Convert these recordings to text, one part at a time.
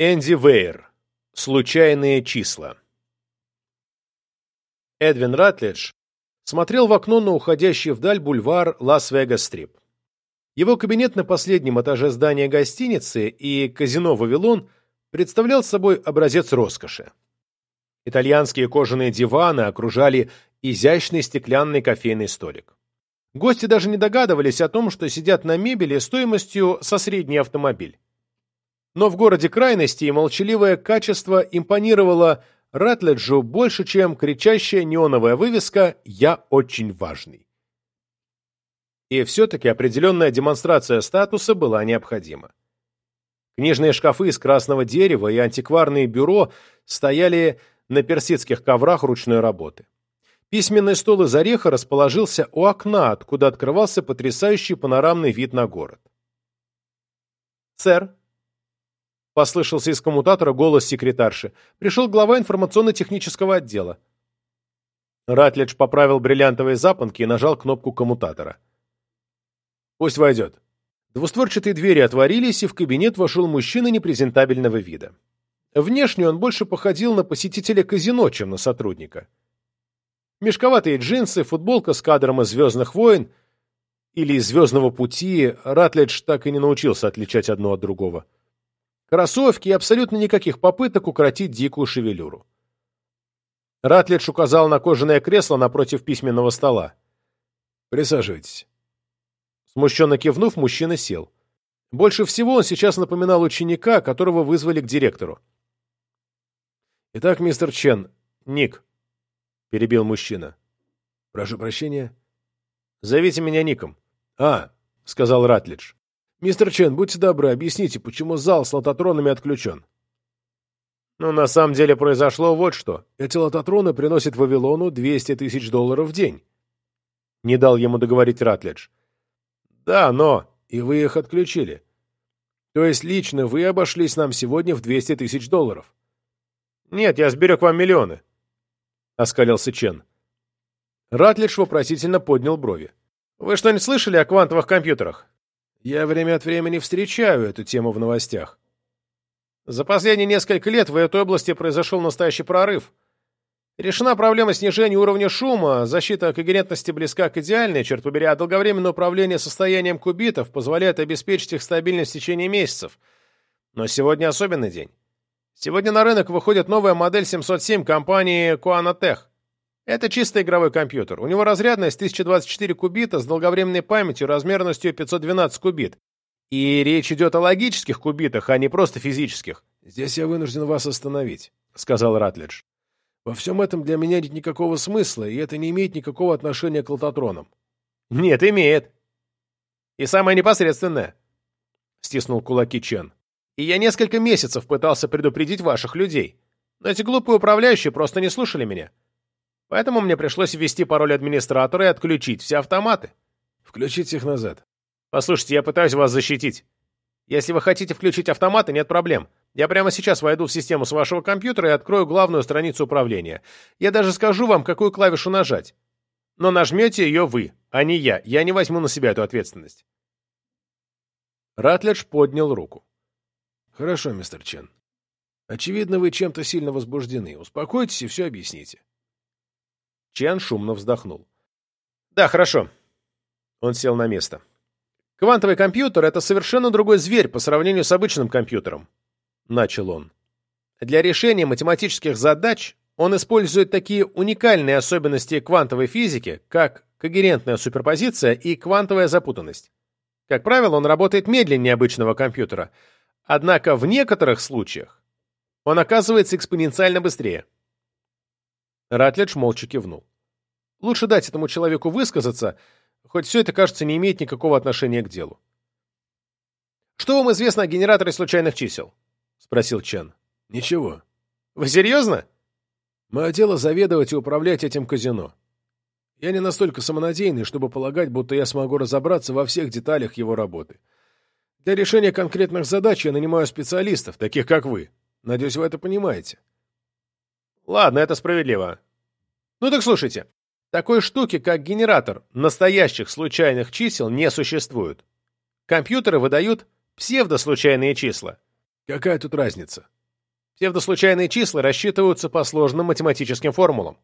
Энди Вейер. Случайные числа. Эдвин Ратлидж смотрел в окно на уходящий вдаль бульвар Лас-Вегас-Стрип. Его кабинет на последнем этаже здания гостиницы и казино «Вавилон» представлял собой образец роскоши. Итальянские кожаные диваны окружали изящный стеклянный кофейный столик. Гости даже не догадывались о том, что сидят на мебели стоимостью со средний автомобиль. Но в городе крайности молчаливое качество импонировало Ратледжу больше, чем кричащая неоновая вывеска «Я очень важный». И все-таки определенная демонстрация статуса была необходима. Книжные шкафы из красного дерева и антикварные бюро стояли на персидских коврах ручной работы. Письменный стол из ореха расположился у окна, откуда открывался потрясающий панорамный вид на город. «Сэр», — послышался из коммутатора голос секретарши, пришел глава информационно-технического отдела. Ратлидж поправил бриллиантовые запонки и нажал кнопку коммутатора. «Пусть войдет». Двустворчатые двери отворились, и в кабинет вошел мужчина непрезентабельного вида. Внешне он больше походил на посетителя казино, чем на сотрудника. Мешковатые джинсы, футболка с кадром из «Звездных войн» или из «Звездного пути» Ратледж так и не научился отличать одно от другого. Кроссовки и абсолютно никаких попыток укоротить дикую шевелюру. Ратледж указал на кожаное кресло напротив письменного стола. «Присаживайтесь». Смущенно кивнув, мужчина сел. Больше всего он сейчас напоминал ученика, которого вызвали к директору. «Итак, мистер Чен, Ник», — перебил мужчина. «Прошу прощения». «Зовите меня Ником». «А», — сказал Ратлидж. «Мистер Чен, будьте добры, объясните, почему зал с лототронами отключен?» «Ну, на самом деле произошло вот что. Эти лототроны приносят Вавилону 200 тысяч долларов в день». Не дал ему договорить Ратлидж. «Да, но...» «И вы их отключили. То есть лично вы обошлись нам сегодня в 200 тысяч долларов». «Нет, я сберег вам миллионы», — оскалился Чен. Ратлидж вопросительно поднял брови. «Вы что-нибудь слышали о квантовых компьютерах?» «Я время от времени встречаю эту тему в новостях». «За последние несколько лет в этой области произошел настоящий прорыв. Решена проблема снижения уровня шума, защита когерентности близка к идеальной, черт побери, а долговременное управление состоянием кубитов позволяет обеспечить их стабильность в течение месяцев. Но сегодня особенный день. Сегодня на рынок выходит новая модель 707 компании Quanatech. Это чисто игровой компьютер. У него разрядность 1024 кубита с долговременной памятью размерностью 512 кубит. И речь идет о логических кубитах, а не просто физических. «Здесь я вынужден вас остановить», — сказал Ратлидж. «Во всем этом для меня нет никакого смысла, и это не имеет никакого отношения к лототронам». «Нет, имеет. И самое непосредственное», — стиснул кулаки Чен. И я несколько месяцев пытался предупредить ваших людей. Но эти глупые управляющие просто не слушали меня. Поэтому мне пришлось ввести пароль администратора и отключить все автоматы. Включить их назад. Послушайте, я пытаюсь вас защитить. Если вы хотите включить автоматы, нет проблем. Я прямо сейчас войду в систему с вашего компьютера и открою главную страницу управления. Я даже скажу вам, какую клавишу нажать. Но нажмете ее вы, а не я. Я не возьму на себя эту ответственность. Ратледж поднял руку. Хорошо, мистер Чен. Очевидно, вы чем-то сильно возбуждены. Успокойтесь и все объясните. Чен шумно вздохнул. Да, хорошо. Он сел на место. Квантовый компьютер — это совершенно другой зверь по сравнению с обычным компьютером. Начал он. Для решения математических задач он использует такие уникальные особенности квантовой физики, как когерентная суперпозиция и квантовая запутанность. Как правило, он работает медленнее обычного компьютера — Однако в некоторых случаях он оказывается экспоненциально быстрее. Ратледж молча кивнул. Лучше дать этому человеку высказаться, хоть все это, кажется, не имеет никакого отношения к делу. «Что вам известно о генераторе случайных чисел?» — спросил Чен. «Ничего». «Вы серьезно?» «Мое дело заведовать и управлять этим казино. Я не настолько самонадеянный, чтобы полагать, будто я смогу разобраться во всех деталях его работы. Для решения конкретных задач я нанимаю специалистов, таких как вы. Надеюсь, вы это понимаете. Ладно, это справедливо. Ну так слушайте. Такой штуки, как генератор настоящих случайных чисел, не существует. Компьютеры выдают псевдослучайные числа. Какая тут разница? Псевдослучайные числа рассчитываются по сложным математическим формулам.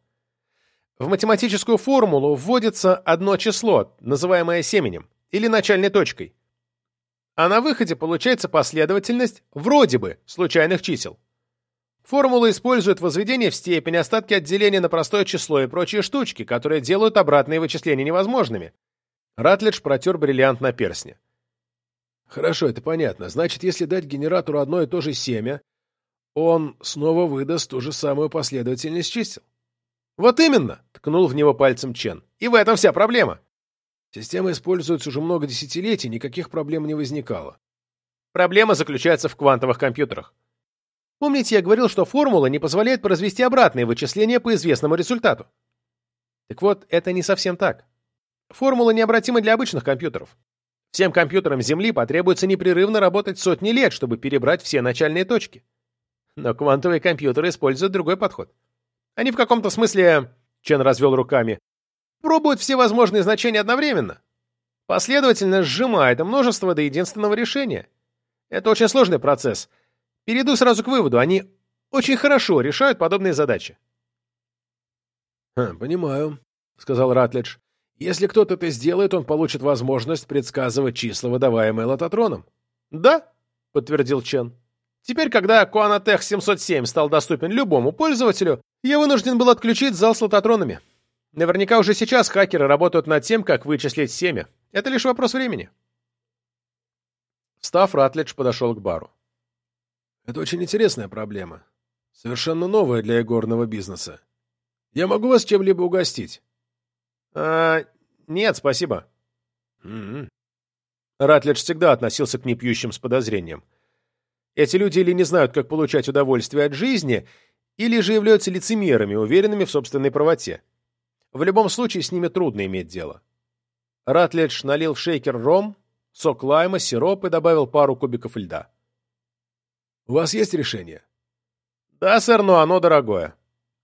В математическую формулу вводится одно число, называемое семенем, или начальной точкой. А на выходе получается последовательность вроде бы случайных чисел. Формула использует возведение в степень, остатки отделения на простое число и прочие штучки, которые делают обратные вычисления невозможными. Ратлидж протер бриллиант на персне. Хорошо, это понятно. Значит, если дать генератору одно и то же семя, он снова выдаст ту же самую последовательность чисел. «Вот именно!» — ткнул в него пальцем Чен. «И в этом вся проблема!» Система используется уже много десятилетий, никаких проблем не возникало. Проблема заключается в квантовых компьютерах. Помните, я говорил, что формула не позволяет произвести обратные вычисления по известному результату? Так вот, это не совсем так. Формула необратима для обычных компьютеров. Всем компьютерам Земли потребуется непрерывно работать сотни лет, чтобы перебрать все начальные точки. Но квантовые компьютеры используют другой подход. Они в каком-то смысле, Чен развел руками, пробуют все возможные значения одновременно. Последовательно сжимает множество до единственного решения. Это очень сложный процесс. Перейду сразу к выводу. Они очень хорошо решают подобные задачи. «Хм, «Понимаю», — сказал Ратлидж. «Если кто-то это сделает, он получит возможность предсказывать числа, выдаваемые лототроном». «Да», — подтвердил Чен. «Теперь, когда Куанатех 707 стал доступен любому пользователю, я вынужден был отключить зал с лототронами. Наверняка уже сейчас хакеры работают над тем, как вычислить семя. Это лишь вопрос времени. Встав, Ратлидж подошел к бару. «Это очень интересная проблема. Совершенно новая для игорного бизнеса. Я могу вас чем-либо угостить?» «А, нет, спасибо». М-м. Ратлидж всегда относился к непьющим с подозрением. Эти люди или не знают, как получать удовольствие от жизни, или же являются лицемерами, уверенными в собственной правоте. В любом случае с ними трудно иметь дело. Ратлидж налил в шейкер ром, сок лайма, сироп и добавил пару кубиков льда. «У вас есть решение?» «Да, сэр, но оно дорогое».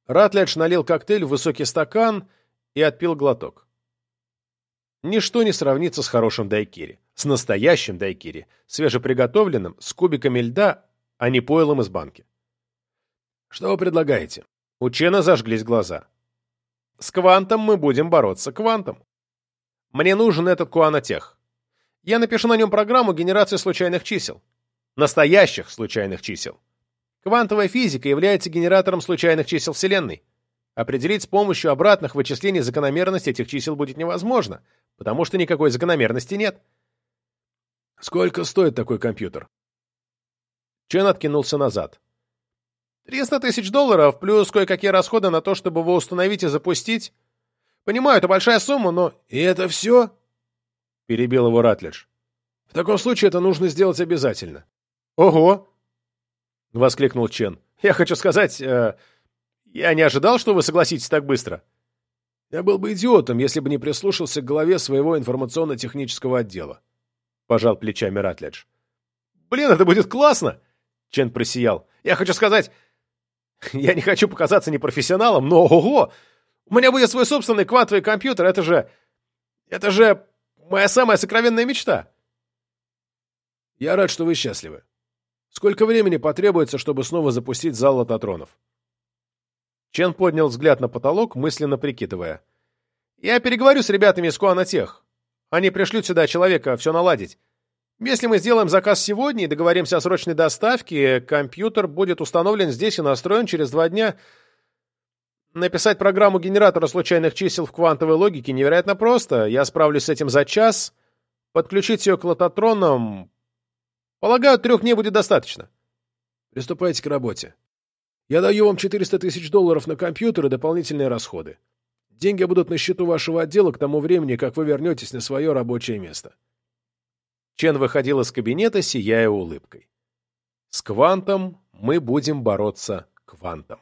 Ратлидж налил коктейль в высокий стакан и отпил глоток. Ничто не сравнится с хорошим дайкири, с настоящим дайкири, свежеприготовленным, с кубиками льда, а не пойлом из банки. Что вы предлагаете? У Чена зажглись глаза. С квантом мы будем бороться квантом. Мне нужен этот куанотех. Я напишу на нем программу генерации случайных чисел. Настоящих случайных чисел. Квантовая физика является генератором случайных чисел Вселенной. Определить с помощью обратных вычислений закономерность этих чисел будет невозможно, потому что никакой закономерности нет. Сколько стоит такой компьютер? Чен откинулся назад. 300 тысяч долларов, плюс кое-какие расходы на то, чтобы его установить и запустить. Понимаю, это большая сумма, но... И это все? Перебил его Ратлидж. В таком случае это нужно сделать обязательно. Ого! Воскликнул Чен. Я хочу сказать, э, я не ожидал, что вы согласитесь так быстро. Я был бы идиотом, если бы не прислушался к главе своего информационно-технического отдела. Пожал плечами Ратлидж. Блин, это будет классно! Чен просиял. Я хочу сказать, Я не хочу показаться непрофессионалом, но ого! У меня будет свой собственный квантовый компьютер, это же... Это же моя самая сокровенная мечта. Я рад, что вы счастливы. Сколько времени потребуется, чтобы снова запустить зал лототронов? Чен поднял взгляд на потолок, мысленно прикидывая. Я переговорю с ребятами из Куанатех. Они пришлют сюда человека все наладить. Если мы сделаем заказ сегодня и договоримся о срочной доставке, компьютер будет установлен здесь и настроен через два дня. Написать программу генератора случайных чисел в квантовой логике невероятно просто. Я справлюсь с этим за час. Подключить ее к лототронам... Полагаю, трех дней будет достаточно. Приступайте к работе. Я даю вам 400 тысяч долларов на компьютер и дополнительные расходы. Деньги будут на счету вашего отдела к тому времени, как вы вернетесь на свое рабочее место. Чен выходил из кабинета, сияя улыбкой. С квантом мы будем бороться квантом.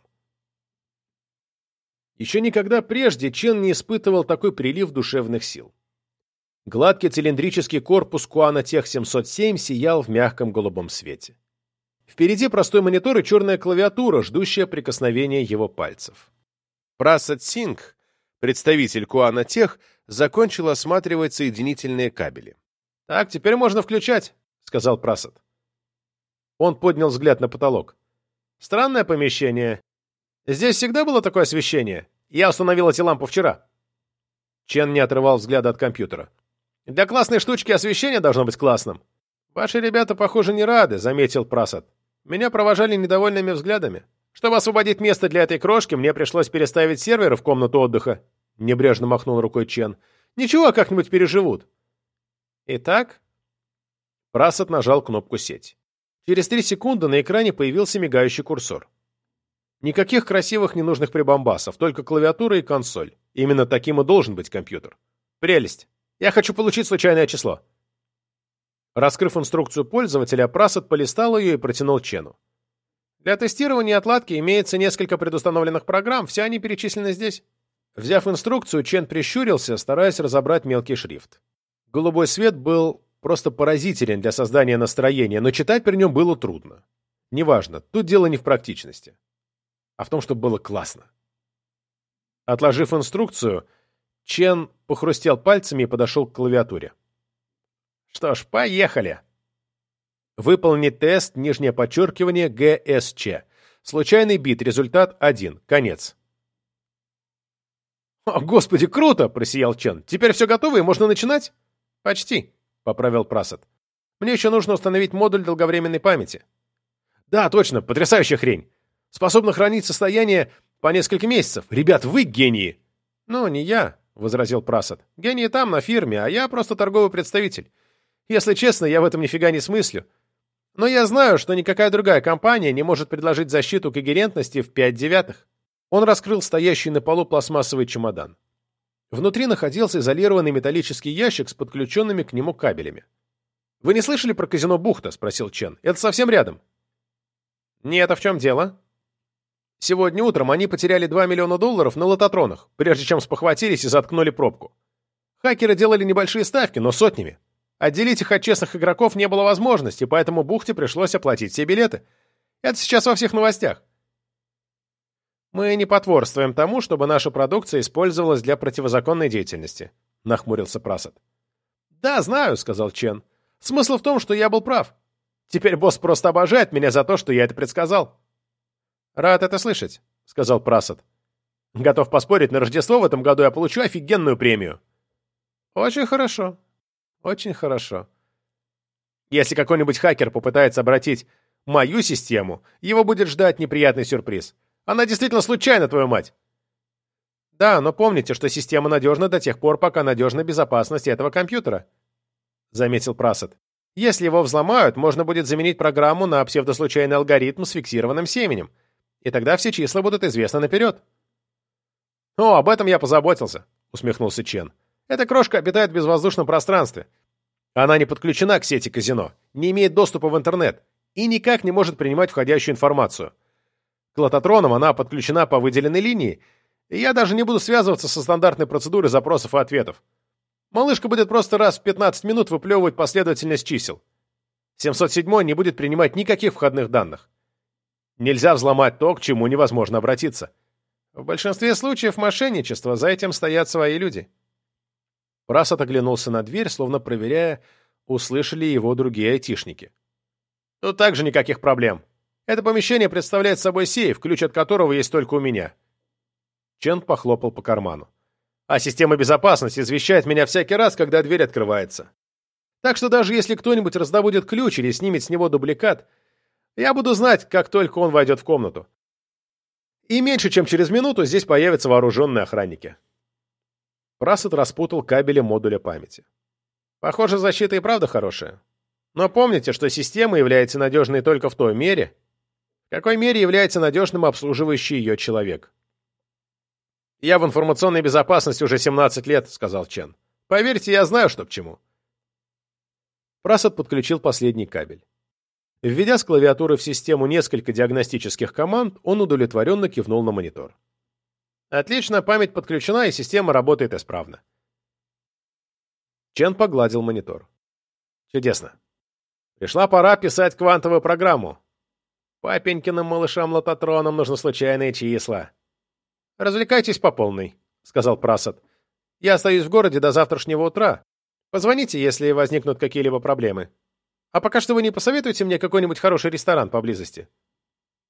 Еще никогда прежде Чен не испытывал такой прилив душевных сил. Гладкий цилиндрический корпус Куана Тех 707 сиял в мягком голубом свете. Впереди простой монитор и черная клавиатура, ждущая прикосновения его пальцев. Прасад Синг, представитель Куана Тех, закончил осматривать соединительные кабели. «Так, теперь можно включать», — сказал Прасад. Он поднял взгляд на потолок. «Странное помещение. Здесь всегда было такое освещение? Я установил эти лампы вчера». Чен не отрывал взгляда от компьютера. «Для классной штучки освещение должно быть классным». «Ваши ребята, похоже, не рады», — заметил Прасад. «Меня провожали недовольными взглядами. Чтобы освободить место для этой крошки, мне пришлось переставить серверы в комнату отдыха», — небрежно махнул рукой Чен. «Ничего, как-нибудь переживут». «Итак?» Прасад нажал кнопку «Сеть». Через три секунды на экране появился мигающий курсор. Никаких красивых ненужных прибамбасов, только клавиатура и консоль. Именно таким и должен быть компьютер. Прелесть. Я хочу получить случайное число. Раскрыв инструкцию пользователя, Прасад полистал ее и протянул Чену. Для тестирования отладки имеется несколько предустановленных программ, все они перечислены здесь. Взяв инструкцию, Чен прищурился, стараясь разобрать мелкий шрифт. Голубой свет был просто поразителен для создания настроения, но читать при нем было трудно. Неважно, тут дело не в практичности, а в том, чтобы было классно. Отложив инструкцию, Чен похрустел пальцами и подошел к клавиатуре. Что ж, поехали. Выполнить тест, нижнее подчеркивание, ГСЧ. Случайный бит, результат 1. Конец. «О, господи, круто!» – просиял Чен. «Теперь все готово и можно начинать?» «Почти», поправил Прасад. Мне еще нужно установить модуль долговременной памяти. Да, точно, потрясающая хрень. Способна хранить состояние по несколько месяцев. Ребят, вы гении. Ну, не я, возразил Прасад. Гении там, на фирме, а я просто торговый представитель. Если честно, я в этом нифига не смыслю. Но я знаю, что никакая другая компания не может предложить защиту когерентности в 5 девятых. Он раскрыл стоящий на полу пластмассовый чемодан. Внутри находился изолированный металлический ящик с подключенными к нему кабелями. «Вы не слышали про казино «Бухта»?» — спросил Чен. «Это совсем рядом». «Нет, а в чем дело?» «Сегодня утром они потеряли 2 миллиона долларов на лототронах, прежде чем спохватились и заткнули пробку. Хакеры делали небольшие ставки, но сотнями. Отделить их от честных игроков не было возможности, поэтому Бухте пришлось оплатить все билеты. Это сейчас во всех новостях. «Мы не потворствуем тому, чтобы наша продукция использовалась для противозаконной деятельности», — нахмурился Прасад. «Да, знаю», — сказал Чен. «Смысл в том, что я был прав. Теперь босс просто обожает меня за то, что я это предсказал». «Рад это слышать», — сказал Прасад. «Готов поспорить, на Рождество в этом году я получу офигенную премию». «Очень хорошо. Очень хорошо. Если какой-нибудь хакер попытается обратить мою систему, его будет ждать неприятный сюрприз». Она действительно случайна, твою мать!» «Да, но помните, что система надежна до тех пор, пока надежна безопасность этого компьютера», — заметил Прасад. «Если его взломают, можно будет заменить программу на псевдослучайный алгоритм с фиксированным семенем, и тогда все числа будут известны наперед». «О, об этом я позаботился», — усмехнулся Чен. «Эта крошка обитает в безвоздушном пространстве. Она не подключена к сети казино, не имеет доступа в интернет и никак не может принимать входящую информацию. К лототронам она подключена по выделенной линии, и я даже не буду связываться со стандартной процедурой запросов и ответов. Малышка будет просто раз в 15 минут выплевывать последовательность чисел. 707 не будет принимать никаких входных данных. Нельзя взломать то, к чему невозможно обратиться. В большинстве случаев мошенничества за этим стоят свои люди. Прасад оглянулся на дверь, словно проверяя, услышали его другие айтишники. Тут также никаких проблем. Это помещение представляет собой сейф, ключ от которого есть только у меня. Чен похлопал по карману. А система безопасности извещает меня всякий раз, когда дверь открывается. Так что даже если кто-нибудь раздобудет ключ или снимет с него дубликат, я буду знать, как только он войдет в комнату. И меньше чем через минуту здесь появятся вооруженные охранники. Прасет распутал кабели модуля памяти. Похоже, защита и правда хорошая. Но помните, что система является надежной только в той мере, в какой мере является надежным обслуживающий ее человек. «Я в информационной безопасности уже 17 лет», — сказал Чен. «Поверьте, я знаю, что к чему». Прасад подключил последний кабель. Введя с клавиатуры в систему несколько диагностических команд, он удовлетворенно кивнул на монитор. «Отлично, память подключена, и система работает исправно». Чен погладил монитор. «Чудесно. Пришла пора писать квантовую программу. Папенькиным малышам-лототронам нужны случайные числа. «Развлекайтесь по полной», — сказал Прасад. «Я остаюсь в городе до завтрашнего утра. Позвоните, если возникнут какие-либо проблемы». А пока что вы не посоветуете мне какой-нибудь хороший ресторан поблизости?»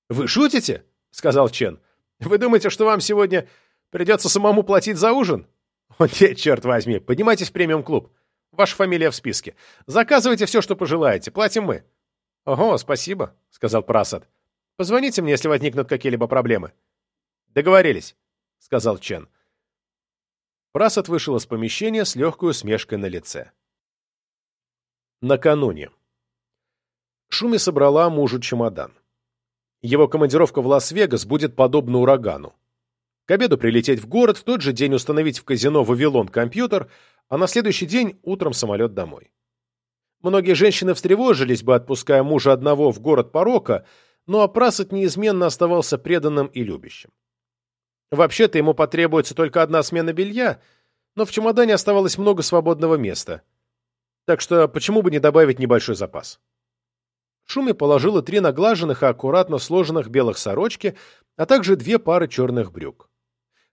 «Вы шутите?» — сказал Чен. «Вы думаете, что вам сегодня придется самому платить за ужин?» «О, нет, черт возьми, поднимайтесь в премиум-клуб. Ваша фамилия в списке. Заказывайте все, что пожелаете, платим мы». «Ого, спасибо», — сказал Прасад. «Позвоните мне, если возникнут какие-либо проблемы». «Договорились», — сказал Чен. Прасад вышел из помещения с легкой усмешкой на лице. Накануне. Шуми собрала мужу чемодан. Его командировка в Лас-Вегас будет подобна урагану. К обеду прилететь в город, в тот же день установить в казино «Вавилон» компьютер, а на следующий день утром самолет домой. Многие женщины встревожились бы, отпуская мужа одного в город порока, но Апрасот неизменно оставался преданным и любящим. Вообще-то ему потребуется только одна смена белья, но в чемодане оставалось много свободного места. Так что почему бы не добавить небольшой запас? Шуми положила три наглаженных и аккуратно сложенных белых сорочки, а также две пары черных брюк.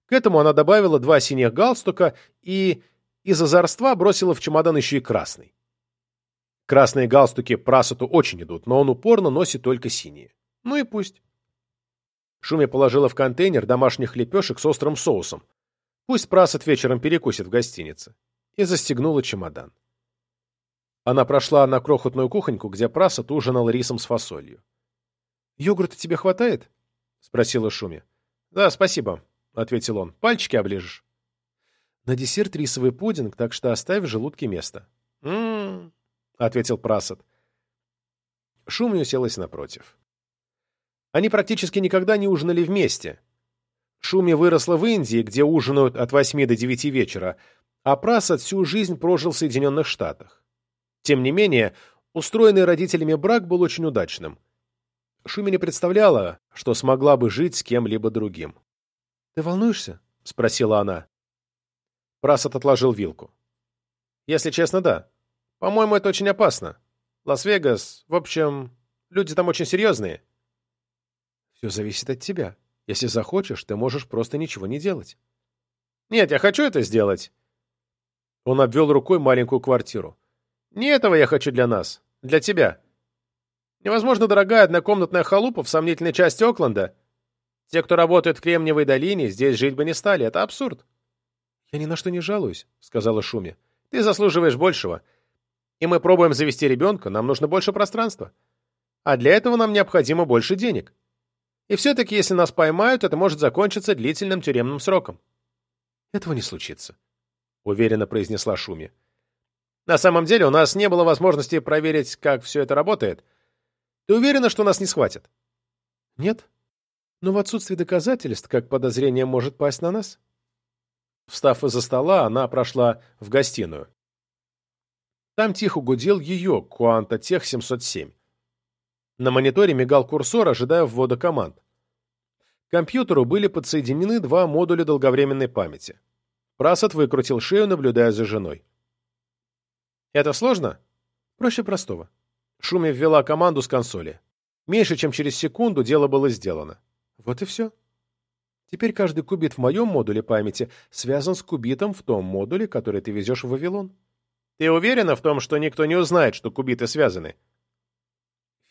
К этому она добавила два синих галстука и из озорства бросила в чемодан еще и красный. Красные галстуки Прасоту очень идут, но он упорно носит только синие. Ну и пусть. Шуми положила в контейнер домашних лепешек с острым соусом. Пусть Прасот вечером перекусит в гостинице. И застегнула чемодан. Она прошла на крохотную кухоньку, где Прасот ужинал рисом с фасолью. «Йогурта тебе хватает?» — спросила Шуми. «Да, спасибо», — ответил он. «Пальчики оближешь?» «На десерт рисовый пудинг, так что оставь в желудке место». «М-м-м», ответил Прасад. Шуми уселась напротив. Они практически никогда не ужинали вместе. Шуми выросла в Индии, где ужинают от восьми до девяти вечера, а Прасад всю жизнь прожил в Соединенных Штатах. Тем не менее, устроенный родителями брак был очень удачным. Шуми не представляла, что смогла бы жить с кем-либо другим. «Ты волнуешься?» — спросила она. Прасад отложил вилку. «Если честно, да. По-моему, это очень опасно. Лас-Вегас, в общем, люди там очень серьезные». «Все зависит от тебя. Если захочешь, ты можешь просто ничего не делать». «Нет, я хочу это сделать». Он обвел рукой маленькую квартиру. «Не этого я хочу для нас. Для тебя. Невозможно дорогая однокомнатная халупа в сомнительной части Окленда. Те, кто работает в Кремниевой долине, здесь жить бы не стали. Это абсурд. «Я ни на что не жалуюсь», — сказала Шуми. «Ты заслуживаешь большего. И мы пробуем завести ребенка, нам нужно больше пространства. А для этого нам необходимо больше денег. И все-таки, если нас поймают, это может закончиться длительным тюремным сроком». «Этого не случится», — уверенно произнесла Шуми. «На самом деле у нас не было возможности проверить, как все это работает. Ты уверена, что нас не схватят?» «Нет. Но в отсутствии доказательств, как подозрение может пасть на нас?» Встав из-за стола, она прошла в гостиную. Там тихо гудел ее Quanta Tech 707. На мониторе мигал курсор, ожидая ввода команд. К компьютеру были подсоединены два модуля долговременной памяти. Прасад выкрутил шею, наблюдая за женой. «Это сложно?» «Проще простого». Шуми ввела команду с консоли. Меньше чем через секунду дело было сделано. Вот и все. Теперь каждый кубит в моем модуле памяти связан с кубитом в том модуле, который ты везешь в Вавилон. Ты уверена в том, что никто не узнает, что кубиты связаны?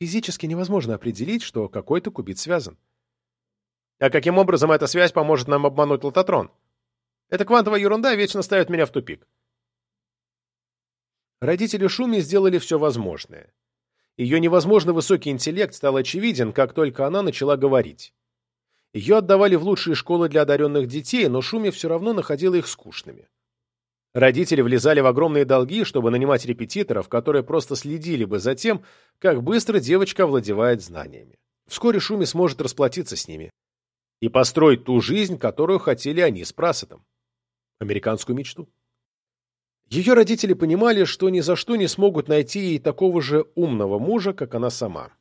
Физически невозможно определить, что какой-то кубит связан. А каким образом эта связь поможет нам обмануть лототрон? Эта квантовая ерунда вечно ставит меня в тупик. Родители Шуми сделали все возможное. Ее невозможно высокий интеллект стал очевиден, как только она начала говорить. Ее отдавали в лучшие школы для одаренных детей, но Шуми все равно находила их скучными. Родители влезали в огромные долги, чтобы нанимать репетиторов, которые просто следили бы за тем, как быстро девочка овладевает знаниями. Вскоре Шуми сможет расплатиться с ними и построить ту жизнь, которую хотели они с Прасотом. Американскую мечту. Ее родители понимали, что ни за что не смогут найти ей такого же умного мужа, как она сама.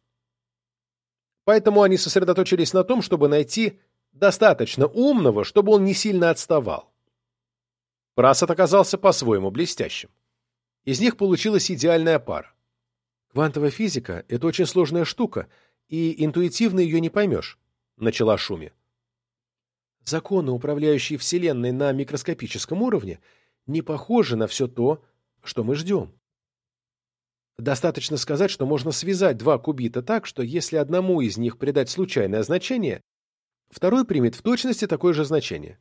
Поэтому они сосредоточились на том, чтобы найти достаточно умного, чтобы он не сильно отставал. Прасад оказался по-своему блестящим. Из них получилась идеальная пара. «Квантовая физика — это очень сложная штука, и интуитивно ее не поймешь», — начала Шуми. «Законы, управляющие Вселенной на микроскопическом уровне, не похожи на все то, что мы ждем. Достаточно сказать, что можно связать два кубита так, что если одному из них придать случайное значение, второй примет в точности такое же значение.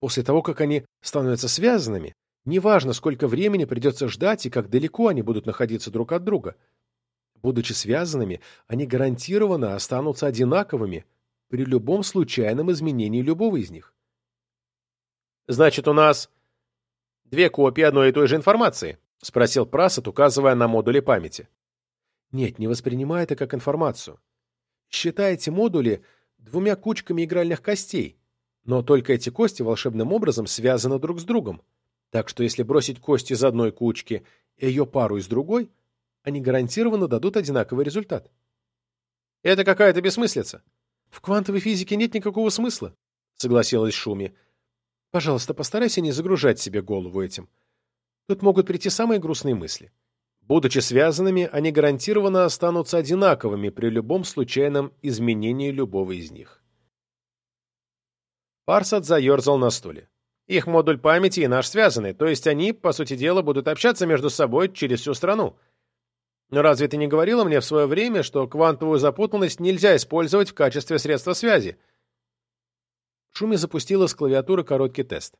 После того, как они становятся связанными, неважно, сколько времени придется ждать и как далеко они будут находиться друг от друга. Будучи связанными, они гарантированно останутся одинаковыми при любом случайном изменении любого из них. Значит, у нас две копии одной и той же информации, — спросил Прасад, указывая на модули памяти. Нет, не воспринимай это как информацию. Считай модули двумя кучками игральных костей, но только эти кости волшебным образом связаны друг с другом. Так что если бросить кость из одной кучки и ее пару из другой, они гарантированно дадут одинаковый результат. Это какая-то бессмыслица. В квантовой физике нет никакого смысла, согласилась Шуми. Пожалуйста, постарайся не загружать себе голову этим. Тут могут прийти самые грустные мысли. Будучи связанными, они гарантированно останутся одинаковыми при любом случайном изменении любого из них. Парсат заерзал на стуле. Их модуль памяти и наш связаны, то есть они, по сути дела, будут общаться между собой через всю страну. Но разве ты не говорила мне в свое время, что квантовую запутанность нельзя использовать в качестве средства связи? Шуми запустила с клавиатуры короткий тест.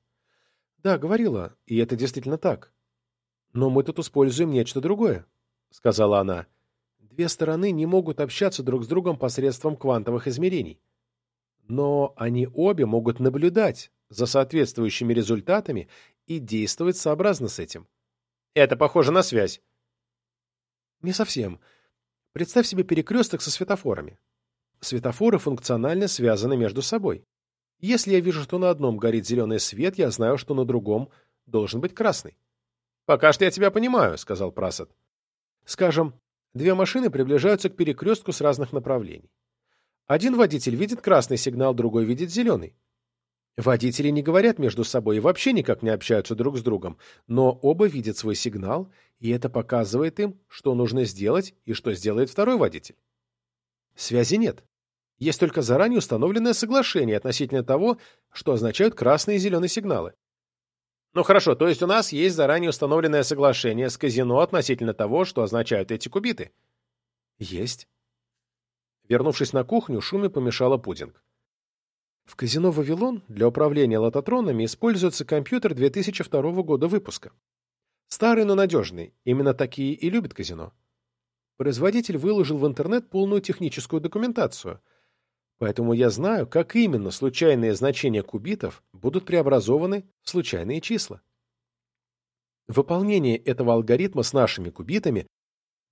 Да, говорила, и это действительно так. «Но мы тут используем нечто другое», — сказала она. «Две стороны не могут общаться друг с другом посредством квантовых измерений. Но они обе могут наблюдать за соответствующими результатами и действовать сообразно с этим. Это похоже на связь. Не совсем. Представь себе перекресток со светофорами. Светофоры функционально связаны между собой. Если я вижу, что на одном горит зеленый свет, я знаю, что на другом должен быть красный. «Пока что я тебя понимаю», — сказал Прасад. «Скажем, две машины приближаются к перекрестку с разных направлений. Один водитель видит красный сигнал, другой видит зеленый. Водители не говорят между собой и вообще никак не общаются друг с другом, но оба видят свой сигнал, и это показывает им, что нужно сделать и что сделает второй водитель. Связи нет. Есть только заранее установленное соглашение относительно того, что означают красные и зеленые сигналы. Ну хорошо, то есть у нас есть заранее установленное соглашение с казино относительно того, что означают эти кубиты? Есть. Вернувшись на кухню, Шуми помешала пудинг. В казино «Вавилон» для управления лототронами используется компьютер 2002 года выпуска. Старый, но надежный. Именно такие и любят казино. Производитель выложил в интернет полную техническую документацию – Поэтому я знаю, как именно случайные значения кубитов будут преобразованы в случайные числа. Выполнение этого алгоритма с нашими кубитами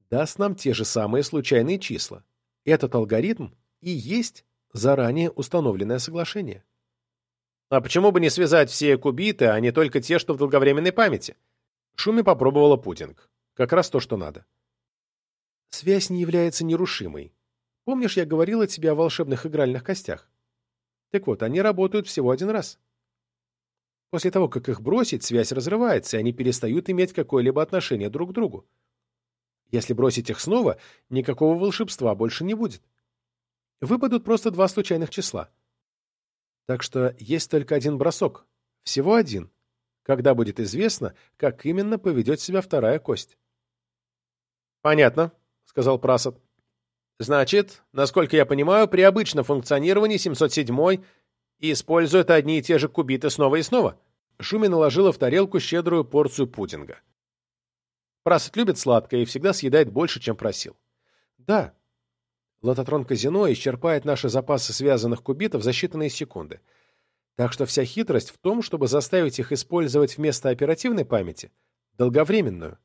даст нам те же самые случайные числа. Этот алгоритм и есть заранее установленное соглашение. А почему бы не связать все кубиты, а не только те, что в долговременной памяти? Шуми попробовала пудинг. Как раз то, что надо. Связь не является нерушимой. Помнишь, я говорила тебе о волшебных игральных костях? Так вот, они работают всего один раз. После того, как их бросить, связь разрывается, и они перестают иметь какое-либо отношение друг к другу. Если бросить их снова, никакого волшебства больше не будет. Выпадут просто два случайных числа. Так что есть только один бросок. Всего один. Когда будет известно, как именно поведет себя вторая кость. «Понятно», — сказал Прасад. Значит, насколько я понимаю, при обычном функционировании 707 используют одни и те же кубиты снова и снова. Шуми наложила в тарелку щедрую порцию пудинга. Прасет любит сладкое и всегда съедает больше, чем просил. Да, лототрон казино исчерпает наши запасы связанных кубитов за считанные секунды. Так что вся хитрость в том, чтобы заставить их использовать вместо оперативной памяти долговременную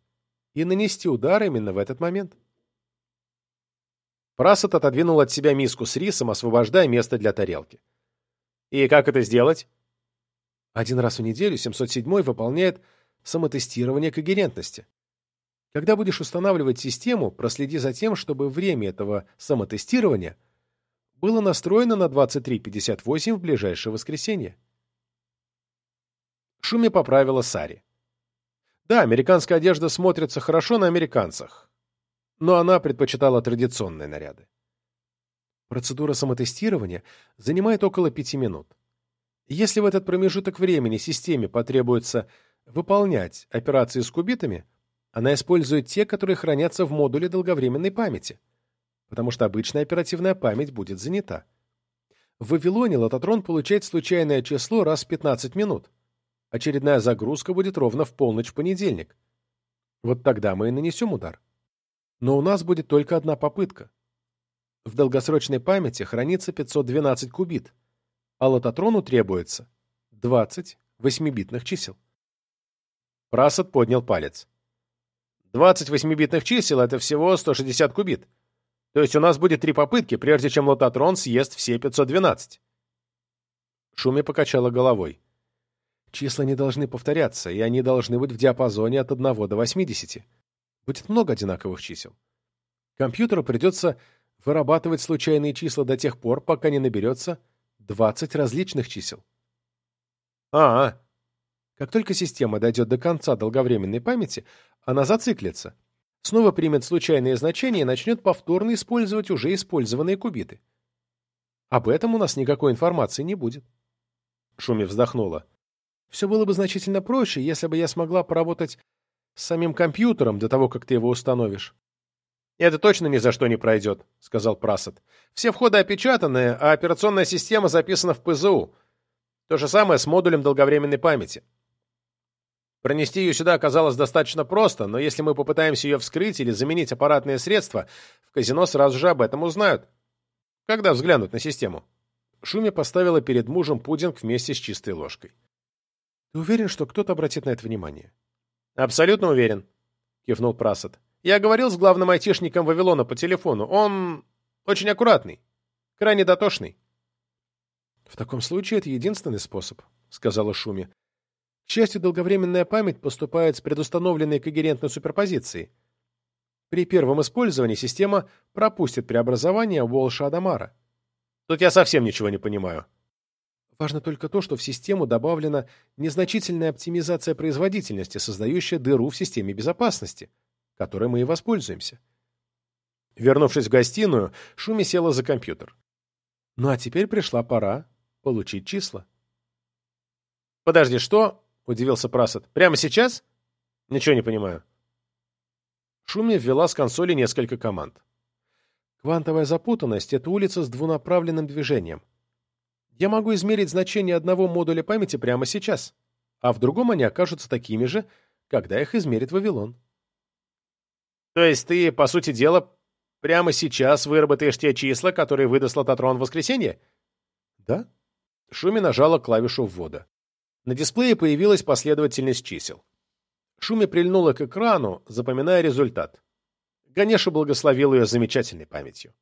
и нанести удар именно в этот момент. Прасад отодвинул от себя миску с рисом, освобождая место для тарелки. «И как это сделать?» Один раз в неделю 707 выполняет самотестирование когерентности. Когда будешь устанавливать систему, проследи за тем, чтобы время этого самотестирования было настроено на 23.58 в ближайшее воскресенье. Шуми поправила Сари. Да, американская одежда смотрится хорошо на американцах но она предпочитала традиционные наряды. Процедура самотестирования занимает около пяти минут. Если в этот промежуток времени системе потребуется выполнять операции с кубитами, Она использует те, которые хранятся в модуле долговременной памяти, потому что обычная оперативная память будет занята. В Вавилоне лототрон получает случайное число раз в 15 минут. Очередная загрузка будет ровно в полночь в понедельник. Вот тогда мы и нанесем удар. Но у нас будет только одна попытка. В долгосрочной памяти хранится 512 кубит, а лототрону требуется 20 восьмибитных чисел. Прасад поднял палец. 20 восьмибитных чисел — это всего 160 кубит. То есть у нас будет три попытки, прежде чем лототрон съест все 512. Шуми покачала головой. Числа не должны повторяться, и они должны быть в диапазоне от 1 до 80. Будет много одинаковых чисел. Компьютеру придется вырабатывать случайные числа до тех пор, пока не наберется 20 различных чисел. А, -а. Как только система дойдет до конца долговременной памяти, она зациклится, снова примет случайные значения и начнет повторно использовать уже использованные кубиты. Об этом у нас никакой информации не будет. Шуми вздохнула. Все было бы значительно проще, если бы я смогла поработать с самим компьютером до того, как ты его установишь. «Это точно ни за что не пройдет», — сказал Прасад. «Все входы опечатаны, а операционная система записана в ПЗУ. То же самое с модулем долговременной памяти. Пронести ее сюда оказалось достаточно просто, но если мы попытаемся ее вскрыть или заменить аппаратные средства, в казино сразу же об этом узнают. Когда взглянуть на систему?» Шуми поставила перед мужем пудинг вместе с чистой ложкой. «Ты уверен, что кто-то обратит на это внимание?» «Абсолютно уверен», — кивнул Прасад. «Я говорил с главным айтишником Вавилона по телефону. Он очень аккуратный, крайне дотошный». «В таком случае это единственный способ», — сказала Шуми. «К счастью, долговременная память поступает с предустановленной когерентной суперпозицией. При первом использовании система пропустит преобразование Уолша-Адамара». «Тут я совсем ничего не понимаю», Важно только то, что в систему добавлена незначительная оптимизация производительности, создающая дыру в системе безопасности, которой мы и воспользуемся. Вернувшись в гостиную, Шуми села за компьютер. Ну а теперь пришла пора получить числа. «Подожди, что?» — удивился Прасад. «Прямо сейчас?» «Ничего не понимаю». Шуми ввела с консоли несколько команд. Квантовая запутанность — это улица с двунаправленным движением. Я могу измерить значение одного модуля памяти прямо сейчас, а в другом они окажутся такими же, когда их измерит Вавилон. То есть ты, по сути дела, прямо сейчас выработаешь те числа, которые выдаст Лототрон в воскресенье? Да. Шуми нажала клавишу ввода. На дисплее появилась последовательность чисел. Шуми прильнула к экрану, запоминая результат. Ганеша благословил ее замечательной памятью.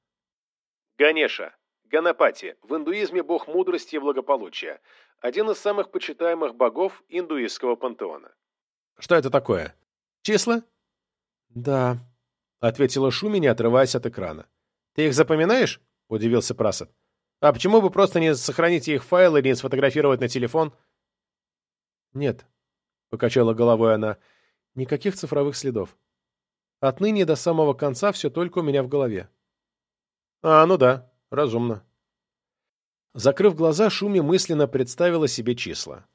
Ганеша. Ганапати в индуизме бог мудрости и благополучия, один из самых почитаемых богов индуистского пантеона. Что это такое? Числа? Да, ответила Шуми, не отрываясь от экрана. Ты их запоминаешь? удивился Прасад. А почему бы просто не сохранить их файлы или не сфотографировать на телефон? Нет, покачала головой она. Никаких цифровых следов. Отныне до самого конца все только у меня в голове. А, ну да, Разумно. Закрыв глаза, Шуми мысленно представила себе числа.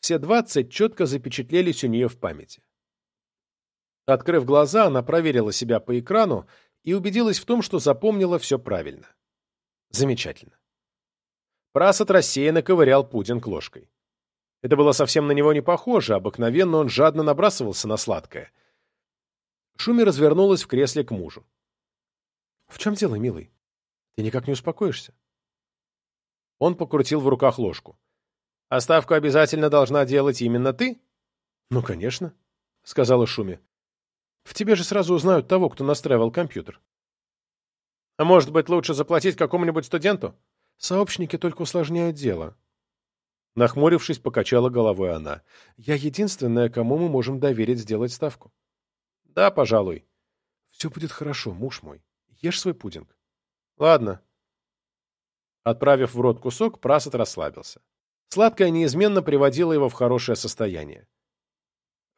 Все двадцать четко запечатлелись у нее в памяти. Открыв глаза, она проверила себя по экрану и убедилась в том, что запомнила все правильно. Замечательно. Прасад рассеянно ковырял пудинг ложкой. Это было совсем на него не похоже, обыкновенно он жадно набрасывался на сладкое. Шуми развернулась в кресле к мужу. — В чем дело, милый? Ты никак не успокоишься. Он покрутил в руках ложку. «А ставку обязательно должна делать именно ты?» «Ну, конечно», — сказала Шуми. «В тебе же сразу узнают того, кто настраивал компьютер». «А может быть, лучше заплатить какому-нибудь студенту?» «Сообщники только усложняют дело». Нахмурившись, покачала головой она. «Я единственная, кому мы можем доверить сделать ставку». «Да, пожалуй». «Все будет хорошо, муж мой. Ешь свой пудинг». Ладно. Отправив в рот кусок, Прасад расслабился. Сладкое неизменно приводило его в хорошее состояние.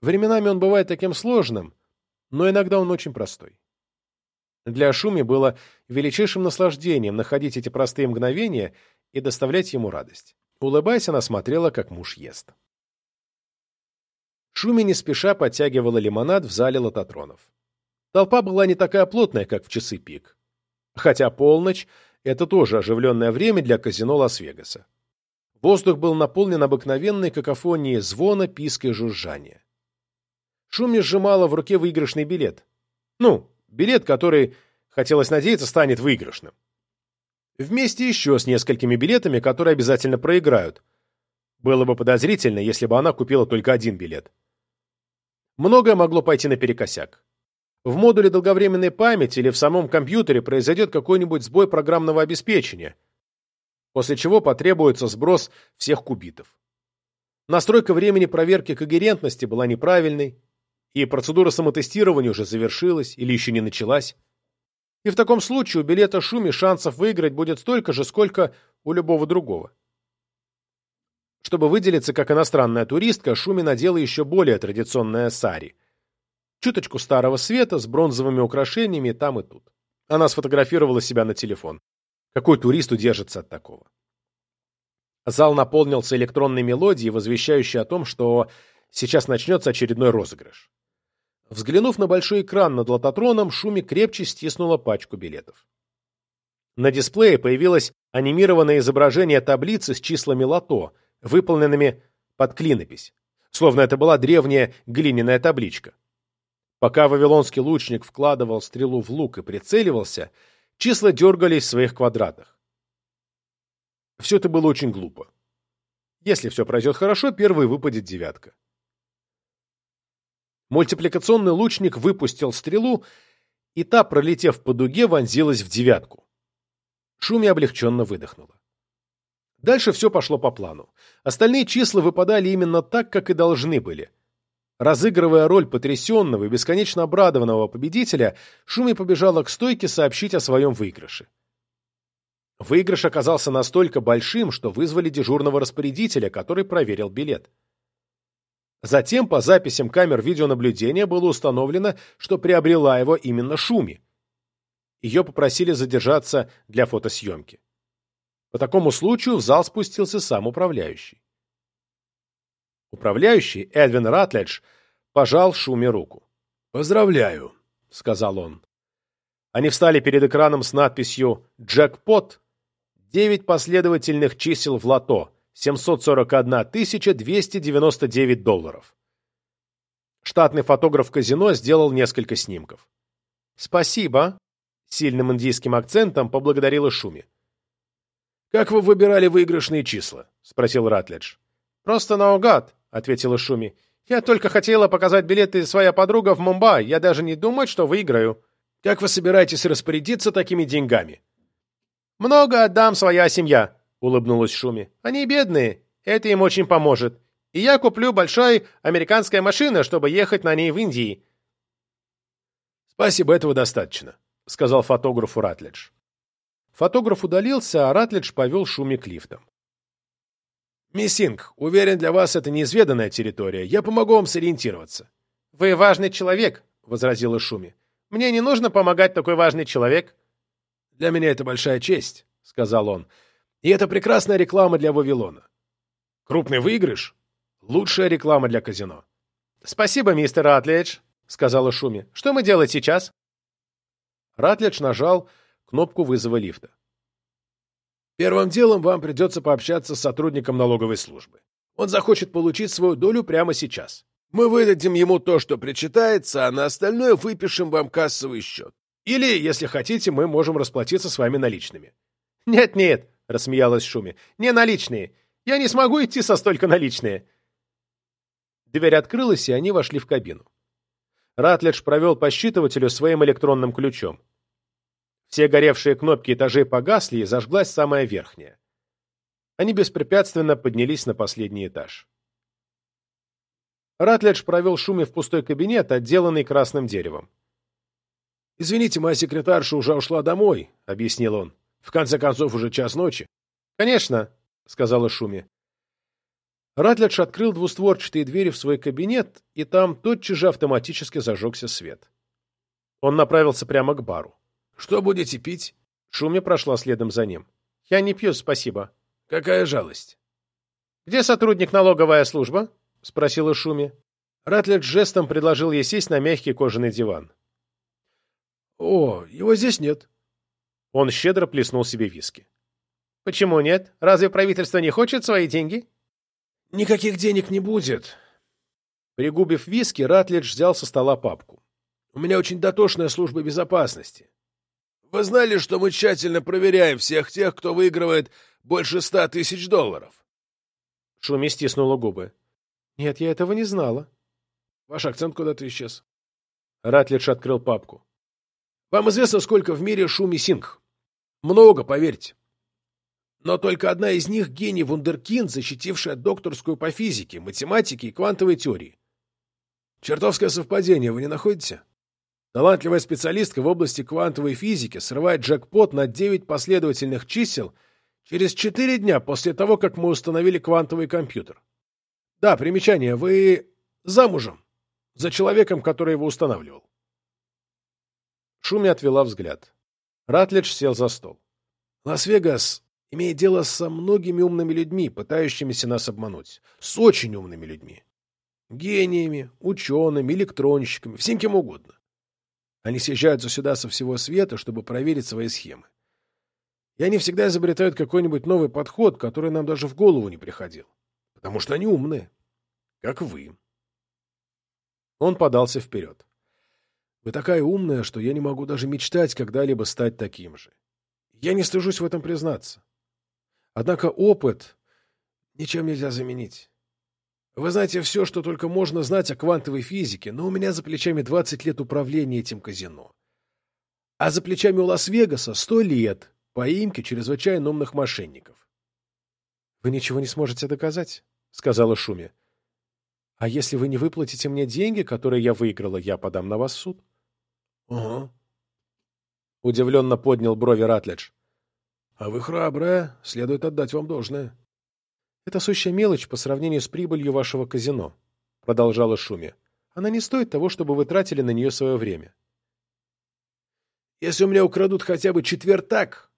Временами он бывает таким сложным, но иногда он очень простой. Для Шуми было величайшим наслаждением находить эти простые мгновения и доставлять ему радость. Улыбаясь, она смотрела, как муж ест. Шуми не спеша подтягивала лимонад в зале лототронов. Толпа была не такая плотная, как в часы пик. Хотя полночь — это тоже оживленное время для казино Лас-Вегаса. Воздух был наполнен обыкновенной какофонией звона, писка и жужжания. Шуми сжимала в руке выигрышный билет. Ну, билет, который, хотелось надеяться, станет выигрышным. Вместе еще с несколькими билетами, которые обязательно проиграют. Было бы подозрительно, если бы она купила только один билет. Многое могло пойти наперекосяк. В модуле долговременной памяти или в самом компьютере произойдет какой-нибудь сбой программного обеспечения, после чего потребуется сброс всех кубитов. Настройка времени проверки когерентности была неправильной, и процедура самотестирования уже завершилась или еще не началась. И в таком случае у билета Шуми шансов выиграть будет столько же, сколько у любого другого. Чтобы выделиться как иностранная туристка, Шуми надела еще более традиционное сари. Чуточку старого света с бронзовыми украшениями там и тут. Она сфотографировала себя на телефон. Какой турист удержится от такого? Зал наполнился электронной мелодией, возвещающей о том, что сейчас начнется очередной розыгрыш. Взглянув на большой экран над лототроном, Шуми крепче стиснула пачку билетов. На дисплее появилось анимированное изображение таблицы с числами лото, выполненными под клинопись, словно это была древняя глиняная табличка. Пока вавилонский лучник вкладывал стрелу в лук и прицеливался, числа дергались в своих квадратах. Все это было очень глупо. Если все пройдет хорошо, первый выпадет девятка. Мультипликационный лучник выпустил стрелу, и та, пролетев по дуге, вонзилась в девятку. Шуми облегченно выдохнула. Дальше все пошло по плану. Остальные числа выпадали именно так, как и должны были. Разыгрывая роль потрясенного и бесконечно обрадованного победителя, Шуми побежала к стойке сообщить о своем выигрыше. Выигрыш оказался настолько большим, что вызвали дежурного распорядителя, который проверил билет. Затем по записям камер видеонаблюдения было установлено, что приобрела его именно Шуми. Ее попросили задержаться для фотосъемки. По такому случаю в зал спустился сам управляющий. Управляющий, Эдвин Ратледж, пожал Шуми руку. «Поздравляю», — сказал он. Они встали перед экраном с надписью «Джекпот» девять последовательных чисел в лото, 741 299 долларов. Штатный фотограф казино сделал несколько снимков. «Спасибо», — сильным индийским акцентом поблагодарила Шуми. «Как вы выбирали выигрышные числа?» — спросил Ратледж. «Просто наугад», — ответила Шуми. «Я только хотела показать билеты своя подруга в Мумбай. Я даже не думаю, что выиграю». «Как вы собираетесь распорядиться такими деньгами?» «Много отдам своя семья», — улыбнулась Шуми. «Они бедные. Это им очень поможет. И я куплю большой американская машина, чтобы ехать на ней в Индии». «Спасибо, этого достаточно», — сказал фотографу Ратледж. Фотограф удалился, а Ратлидж повел Шуми к лифтам. «Миссинг, уверен, для вас это неизведанная территория. Я помогу вам сориентироваться». «Вы важный человек», — возразила Шуми. «Мне не нужно помогать такой важный человек». «Для меня это большая честь», — сказал он. «И это прекрасная реклама для Вавилона. Крупный выигрыш — лучшая реклама для казино». «Спасибо, мистер Ратлидж», — сказала Шуми. «Что мы делать сейчас?» Ратлидж нажал кнопку вызова лифта. Первым делом вам придется пообщаться с сотрудником налоговой службы. Он захочет получить свою долю прямо сейчас. Мы выдадим ему то, что причитается, а на остальное выпишем вам кассовый счет. Или, если хотите, мы можем расплатиться с вами наличными. «Нет-нет», — рассмеялась Шуми, — «не наличные. Я не смогу идти со столько наличные». Дверь открылась, и они вошли в кабину. Ратледж провел по считывателю своим электронным ключом. Все горевшие кнопки этажей погасли, и зажглась самая верхняя. Они беспрепятственно поднялись на последний этаж. Ратледж провел Шуми в пустой кабинет, отделанный красным деревом. «Извините, моя секретарша уже ушла домой», — объяснил он. «В конце концов, уже час ночи». «Конечно», — сказала Шуми. Ратледж открыл двустворчатые двери в свой кабинет, и там тотчас же автоматически зажегся свет. Он направился прямо к бару. «Что будете пить?» Шуми прошла следом за ним. «Я не пью, спасибо». «Какая жалость». «Где сотрудник налоговая служба?» — спросила Шуми. Ратлет жестом предложил ей сесть на мягкий кожаный диван. «О, его здесь нет». Он щедро плеснул себе виски. «Почему нет? Разве правительство не хочет свои деньги?» «Никаких денег не будет». Пригубив виски, Ратлидж взял со стола папку. «У меня очень дотошная служба безопасности. Вы знали, что мы тщательно проверяем всех тех, кто выигрывает больше ста тысяч долларов?» Шуми стиснула губы. «Нет, я этого не знала». «Ваш акцент куда-то исчез». Ратлидж открыл папку. Вам известно, сколько в мире Шуми Синг? Много, поверьте. Но только одна из них — гений вундеркинд, защитившая докторскую по физике, математике и квантовой теории. Чертовское совпадение, вы не находите? Талантливая специалистка в области квантовой физики срывает джекпот на 9 последовательных чисел через 4 дня после того, как мы установили квантовый компьютер. Да, примечание, вы замужем за человеком, который его устанавливал. Шуми отвела взгляд. Ратлидж сел за стол. «Лас-Вегас имеет дело со многими умными людьми, пытающимися нас обмануть. С очень умными людьми. Гениями, учеными, электронщиками, всем кем угодно. Они съезжаются сюда со всего света, чтобы проверить свои схемы. И они всегда изобретают какой-нибудь новый подход, который нам даже в голову не приходил. Потому что они умные. Как вы. Он подался вперед. Вы такая умная, что я не могу даже мечтать когда-либо стать таким же. Я не стыжусь в этом признаться. Однако опыт ничем нельзя заменить. Вы знаете все, что только можно знать о квантовой физике, но у меня за плечами 20 лет управления этим казино. А за плечами у Лас-Вегаса 100 лет поимки чрезвычайно умных мошенников. — Вы ничего не сможете доказать, — сказала Шуми. — А если вы не выплатите мне деньги, которые я выиграла, я подам на вас суд. Ага. Удивленно поднял брови Ратлидж. А вы храбрая, следует отдать вам должное. Это сущая мелочь по сравнению с прибылью вашего казино, продолжала Шуми. Она не стоит того, чтобы вы тратили на нее свое время. Если у меня украдут хотя бы четвертак,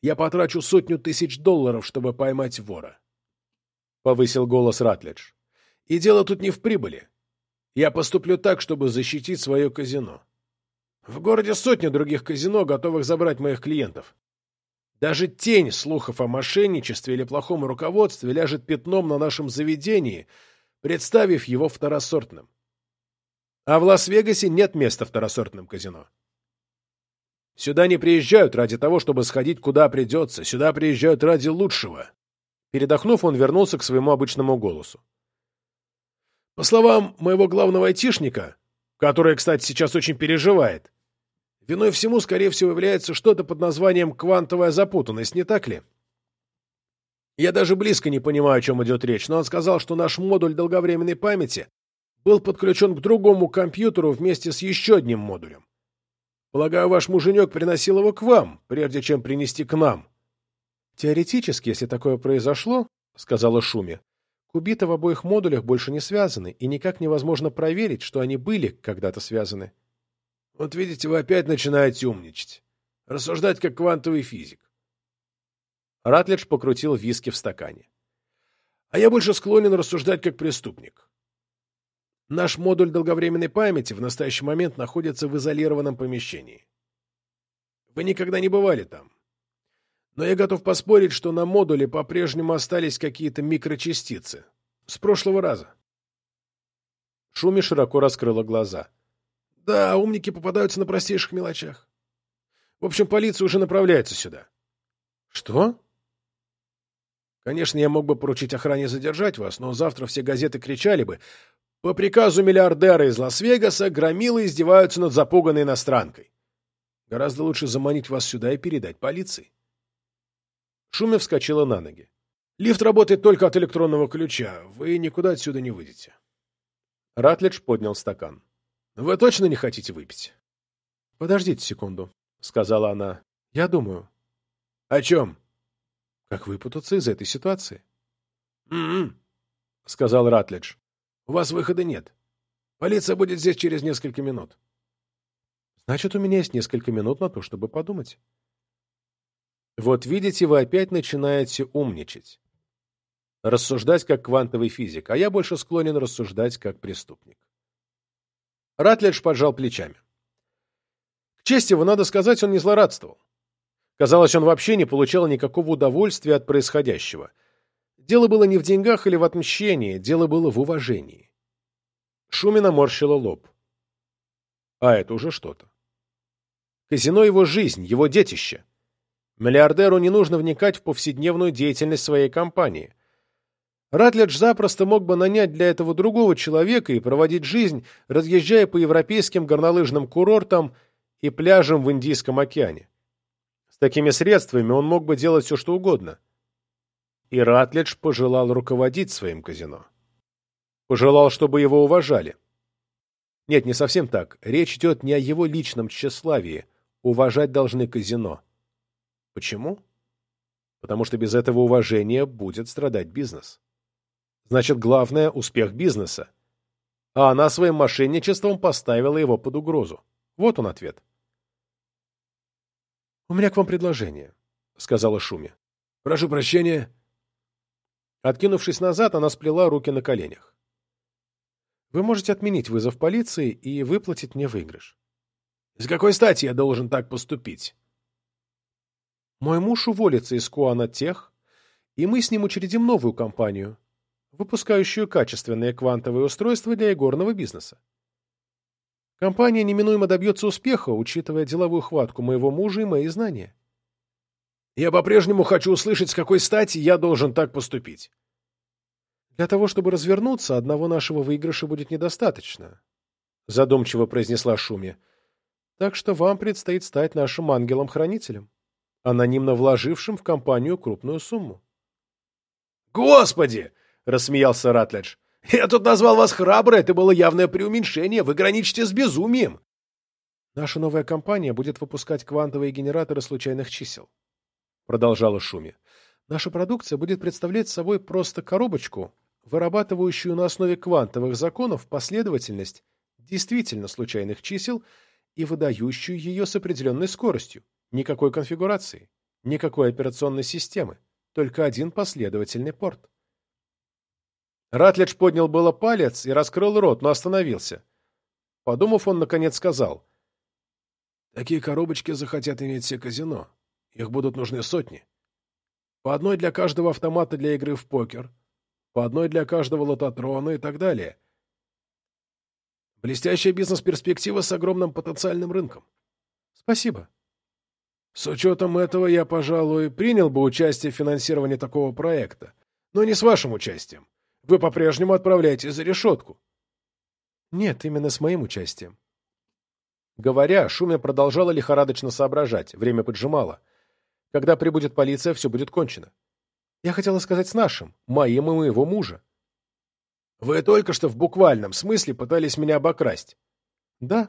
я потрачу сотню тысяч долларов, чтобы поймать вора. Повысил голос Ратлидж. И дело тут не в прибыли. Я поступлю так, чтобы защитить свое казино. В городе сотни других казино, готовых забрать моих клиентов. Даже тень слухов о мошенничестве или плохом руководстве ляжет пятном на нашем заведении, представив его второсортным. А в Лас-Вегасе нет места второсортным казино. Сюда не приезжают ради того, чтобы сходить куда придется. Сюда приезжают ради лучшего. Передохнув, он вернулся к своему обычному голосу. По словам моего главного айтишника, который, кстати, сейчас очень переживает, Виной всему, скорее всего, является что-то под названием «квантовая запутанность», не так ли? Я даже близко не понимаю, о чем идет речь, но он сказал, что наш модуль долговременной памяти был подключен к другому компьютеру вместе с еще одним модулем. Полагаю, ваш муженек приносил его к вам, прежде чем принести к нам. Теоретически, если такое произошло, — сказала Шуми, — кубиты в обоих модулях больше не связаны, и никак невозможно проверить, что они были когда-то связаны. Вот видите, вы опять начинаете умничать. Рассуждать как квантовый физик. Ратлидж покрутил виски в стакане. А я больше склонен рассуждать как преступник. Наш модуль долговременной памяти в настоящий момент находится в изолированном помещении. Вы никогда не бывали там. Но я готов поспорить, что на модуле по-прежнему остались какие-то микрочастицы. С прошлого раза. Шуми широко раскрыла глаза. — да, умники попадаются на простейших мелочах. В общем, полиция уже направляется сюда. Что? Конечно, я мог бы поручить охране задержать вас, но завтра все газеты кричали бы «По приказу миллиардера из Лас-Вегаса громилы издеваются над запуганной иностранкой». Гораздо лучше заманить вас сюда и передать полиции. Шуме вскочила на ноги. «Лифт работает только от электронного ключа. Вы никуда отсюда не выйдете». Ратлидж поднял стакан. Вы точно не хотите выпить? — Подождите секунду, — сказала она. — Я думаю. — О чем? — Как выпутаться из этой ситуации? «М-м», — сказал Ратлидж. — У вас выхода нет. Полиция будет здесь через несколько минут. — Значит, у меня есть несколько минут на то, чтобы подумать. Вот видите, вы опять начинаете умничать. Рассуждать как квантовый физик, а я больше склонен рассуждать как преступник. Ратлидж поджал плечами. К чести его, надо сказать, он не злорадствовал. Казалось, он вообще не получал никакого удовольствия от происходящего. Дело было не в деньгах или в отмщении, дело было в уважении. Шумина морщила лоб. А это уже что-то. Казино — его жизнь, его детище. Миллиардеру не нужно вникать в повседневную деятельность своей компании. Ратлидж запросто мог бы нанять для этого другого человека и проводить жизнь, разъезжая по европейским горнолыжным курортам и пляжам в Индийском океане. С такими средствами он мог бы делать все, что угодно. И Ратлидж пожелал руководить своим казино. Пожелал, чтобы его уважали. Нет, не совсем так. Речь идет не о его личном тщеславии. Уважать должны казино. Почему? Потому что без этого уважения будет страдать бизнес. Значит, главное – успех бизнеса. А она своим мошенничеством поставила его под угрозу. Вот он ответ. «У меня к вам предложение», — сказала Шуми. «Прошу прощения». Откинувшись назад, она сплела руки на коленях. «Вы можете отменить вызов полиции и выплатить мне выигрыш». «С какой стати я должен так поступить?» «Мой муж уволится из Куана Тех, и мы с ним учредим новую компанию, выпускающую качественные квантовые устройства для игорного бизнеса. Компания неминуемо добьется успеха, учитывая деловую хватку моего мужа и мои знания. Я по-прежнему хочу услышать, с какой стати я должен так поступить. Для того, чтобы развернуться, одного нашего выигрыша будет недостаточно, задумчиво произнесла Шуми. Так что вам предстоит стать нашим ангелом-хранителем, анонимно вложившим в компанию крупную сумму. Господи! Рассмеялся Ратледж. Я тут назвал вас храброй, это было явное преуменьшение, вы граничите с безумием. Наша новая компания будет выпускать квантовые генераторы случайных чисел, продолжала Шуми. Наша продукция будет представлять собой просто коробочку, вырабатывающую на основе квантовых законов последовательность действительно случайных чисел и выдающую ее с определенной скоростью. Никакой конфигурации, никакой операционной системы, только один последовательный порт. Ратлидж поднял было палец и раскрыл рот, но остановился. Подумав, он, наконец, сказал. «Такие коробочки захотят иметь все казино. Их будут нужны сотни. По одной для каждого автомата для игры в покер, по одной для каждого лототрона и так далее. Блестящая бизнес-перспектива с огромным потенциальным рынком. Спасибо. С учетом этого я, пожалуй, принял бы участие в финансировании такого проекта, но не с вашим участием. Вы по-прежнему отправляетесь за решетку. Нет, именно с моим участием. Говоря, Шуме продолжала лихорадочно соображать, время поджимало. Когда прибудет полиция, все будет кончено. Я хотела сказать с нашим, моим и моего мужа. Вы только что в буквальном смысле пытались меня обокрасть. Да,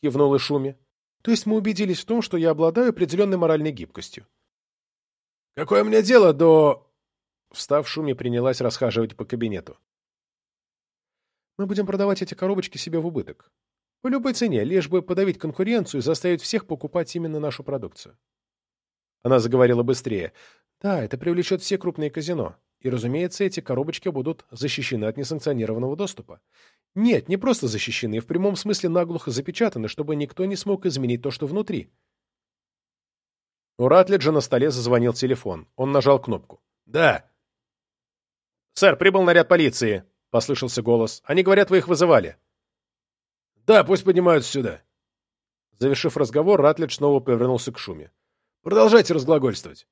кивнула Шуме. То есть мы убедились в том, что я обладаю определенной моральной гибкостью. Какое мне дело до... Встав, Шуми принялась расхаживать по кабинету. «Мы будем продавать эти коробочки себе в убыток. По любой цене, лишь бы подавить конкуренцию и заставить всех покупать именно нашу продукцию». Она заговорила быстрее. «Да, это привлечет все крупные казино. И, разумеется, эти коробочки будут защищены от несанкционированного доступа. Нет, не просто защищены, в прямом смысле наглухо запечатаны, чтобы никто не смог изменить то, что внутри». У Ратлиджа на столе зазвонил телефон. Он нажал кнопку. «Да», «Сэр, прибыл наряд полиции», — послышался голос. «Они говорят, вы их вызывали». «Да, пусть поднимаются сюда». Завершив разговор, Ратлидж снова повернулся к Шуме. «Продолжайте разглагольствовать».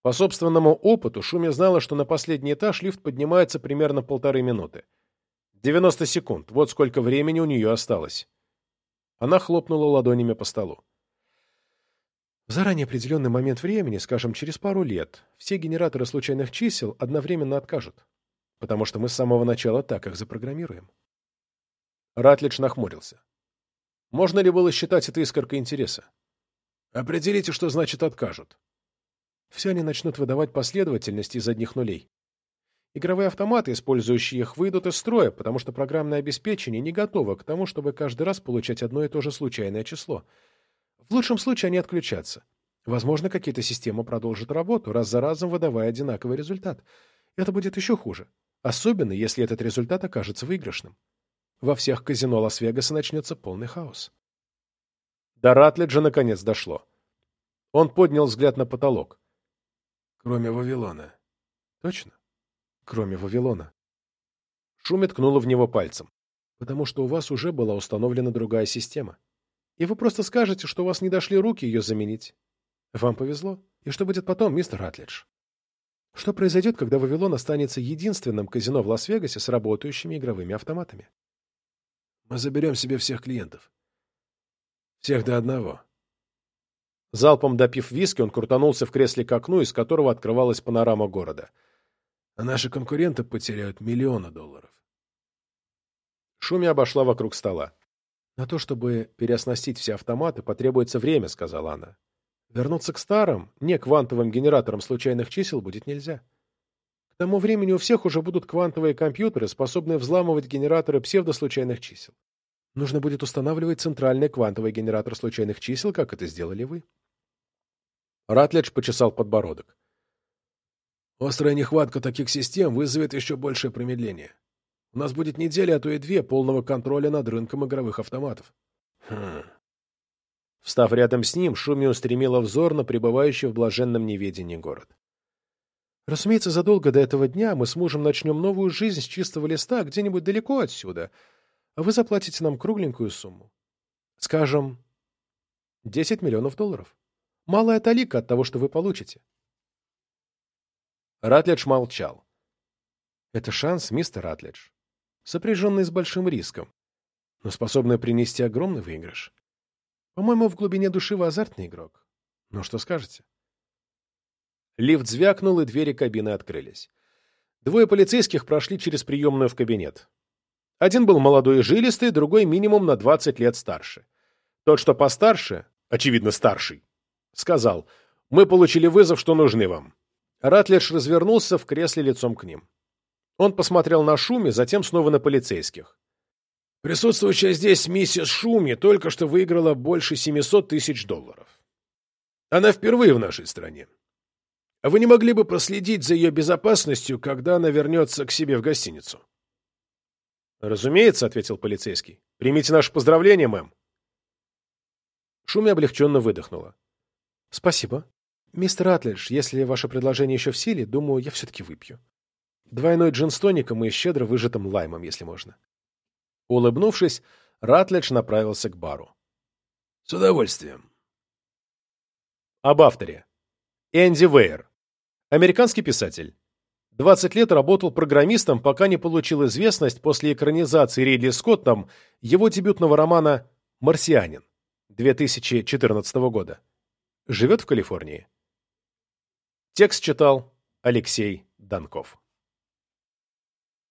По собственному опыту Шуме знала, что на последний этаж лифт поднимается примерно полторы минуты. 90 секунд. Вот сколько времени у нее осталось. Она хлопнула ладонями по столу. В заранее определенный момент времени, скажем, через пару лет, все генераторы случайных чисел одновременно откажут, потому что мы с самого начала так их запрограммируем. Ратлидж нахмурился. Можно ли было считать это искоркой интереса? Определите, что значит «откажут». Все они начнут выдавать последовательность из одних нулей. Игровые автоматы, использующие их, выйдут из строя, потому что программное обеспечение не готово к тому, чтобы каждый раз получать одно и то же случайное число — в лучшем случае они отключатся. Возможно, какие-то системы продолжат работу, раз за разом выдавая одинаковый результат. Это будет еще хуже. Особенно, если этот результат окажется выигрышным. Во всех казино Лас-Вегаса начнется полный хаос. До Ратлиджа наконец дошло. Он поднял взгляд на потолок. Кроме Вавилона. Точно? Кроме Вавилона. Шуми ткнула в него пальцем. Потому что у вас уже была установлена другая система. И вы просто скажете, что у вас не дошли руки ее заменить. Вам повезло. И что будет потом, мистер Ратлидж? Что произойдет, когда Вавилон останется единственным казино в Лас-Вегасе с работающими игровыми автоматами? Мы заберем себе всех клиентов. Всех до одного. Залпом допив виски, он крутанулся в кресле к окну, из которого открывалась панорама города. А наши конкуренты потеряют миллионы долларов. Шуми обошла вокруг стола. «На то, чтобы переоснастить все автоматы, потребуется время», — сказала она. «Вернуться к старым, не квантовым генераторам случайных чисел будет нельзя. К тому времени у всех уже будут квантовые компьютеры, способные взламывать генераторы псевдослучайных чисел. Нужно будет устанавливать центральный квантовый генератор случайных чисел, как это сделали вы». Ратлидж почесал подбородок. «Острая нехватка таких систем вызовет еще большее промедление. У нас будет неделя, а то и две полного контроля над рынком игровых автоматов». «Хм...» Встав рядом с ним, Шуми устремила взор на пребывающий в блаженном неведении город. «Разумеется, задолго до этого дня мы с мужем начнем новую жизнь с чистого листа где-нибудь далеко отсюда, а вы заплатите нам кругленькую сумму. Скажем, 10 миллионов долларов. Малая талика от того, что вы получите. Ратлидж молчал. Это шанс, мистер Ратлидж, сопряженный с большим риском, но способный принести огромный выигрыш. По-моему, в глубине души вы азартный игрок. Ну, что скажете? Лифт звякнул, и двери кабины открылись. Двое полицейских прошли через приемную в кабинет. Один был молодой и жилистый, другой минимум на 20 лет старше. Тот, что постарше, очевидно, старший, сказал, «Мы получили вызов, что нужны вам». Ратлидж развернулся в кресле лицом к ним. Он посмотрел на Шуми, затем снова на полицейских. «Присутствующая здесь миссис Шуми только что выиграла больше 700 тысяч долларов. Она впервые в нашей стране. А вы не могли бы проследить за ее безопасностью, когда она вернется к себе в гостиницу?» «Разумеется», — ответил полицейский. «Примите наше поздравление, мэм». Шуми облегченно выдохнула. «Спасибо. Мистер Атлидж, если ваше предложение еще в силе, думаю, я все-таки выпью. Двойной джин с тоником и щедро выжатым лаймом, если можно». Улыбнувшись, Ратлидж направился к бару. «С удовольствием». Об авторе. Энди Вейер. Американский писатель. 20 лет работал программистом, пока не получил известность после экранизации Ридли Скоттом его дебютного романа «Марсианин» 2014 года. Живет в Калифорнии. Текст читал Алексей Донков.